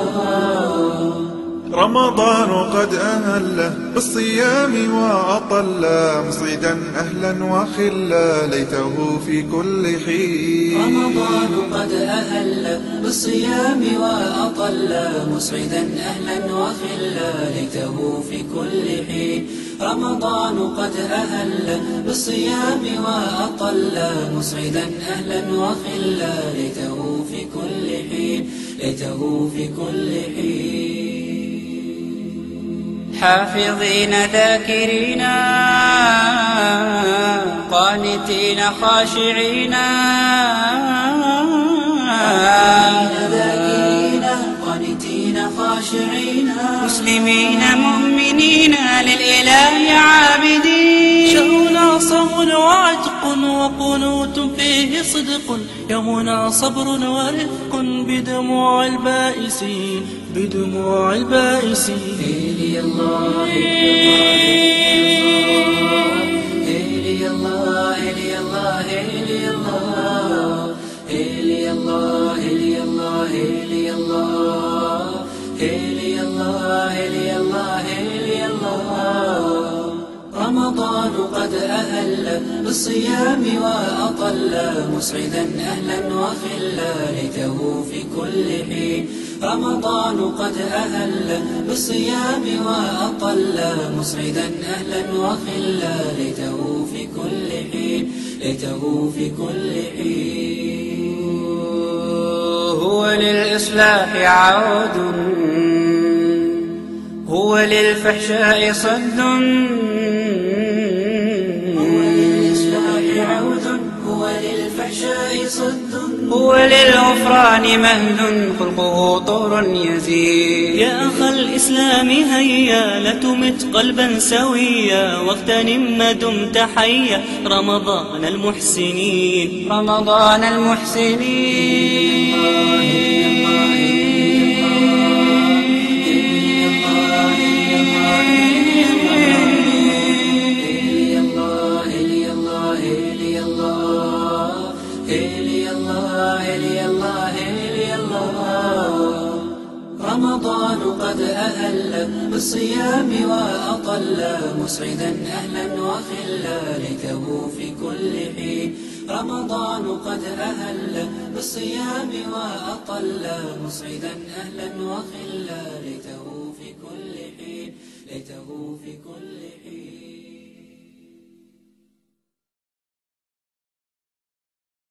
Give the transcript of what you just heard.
Allah رمضان قد أهله بالصيام وأطل مصيدا أهلا وخلا ليته في كل حين. رمضان قد أهل بالصيام وأطل مسعدا أهلا وخلا ليته في كل حين. رمضان قد أهل بالصيام وأطل مسعدا أهلا وخلا ليته في كل حين. ليته في كل حين. حافظين ذاكرين قانتين خاشعين. مسلمين مؤمنين للإله عابدين. شهنا صوم وعجل وقنوت فيه صدق يومنا صبر ورفق بدموع البائسين بدموع البائسين هيلي الله هيلي الله هيلي الله هيلي الله هيلي الله هيلي الله هيلي الله هيلي الله هيلي الله. بالصيام وأطل مسعدا أهلا وخلا ليته في كل حين. رمضان قد أهل بالصيام وأطل مسعدا أهلا وخلا ليته في كل حين. ليته في كل حين. هو للإصلاح عود هو للفحشاء صد. للفحشاء صد هو للغفران مهد خلقه طور يزيد. يا أخ الإسلام هيا لا تمت قلبا سويا واغتنم ما دمت حيا. رمضان المحسنين. رمضان المحسنين. إلي الله إلي الله إلي الله رمضان قد أهل بالصيام وأطل مسعدا أهلا وخلا لكه في كل حين. رمضان قد أهل بالصيام وأطل مسعدا أهلا وخلا لته في كل حين. لته في كل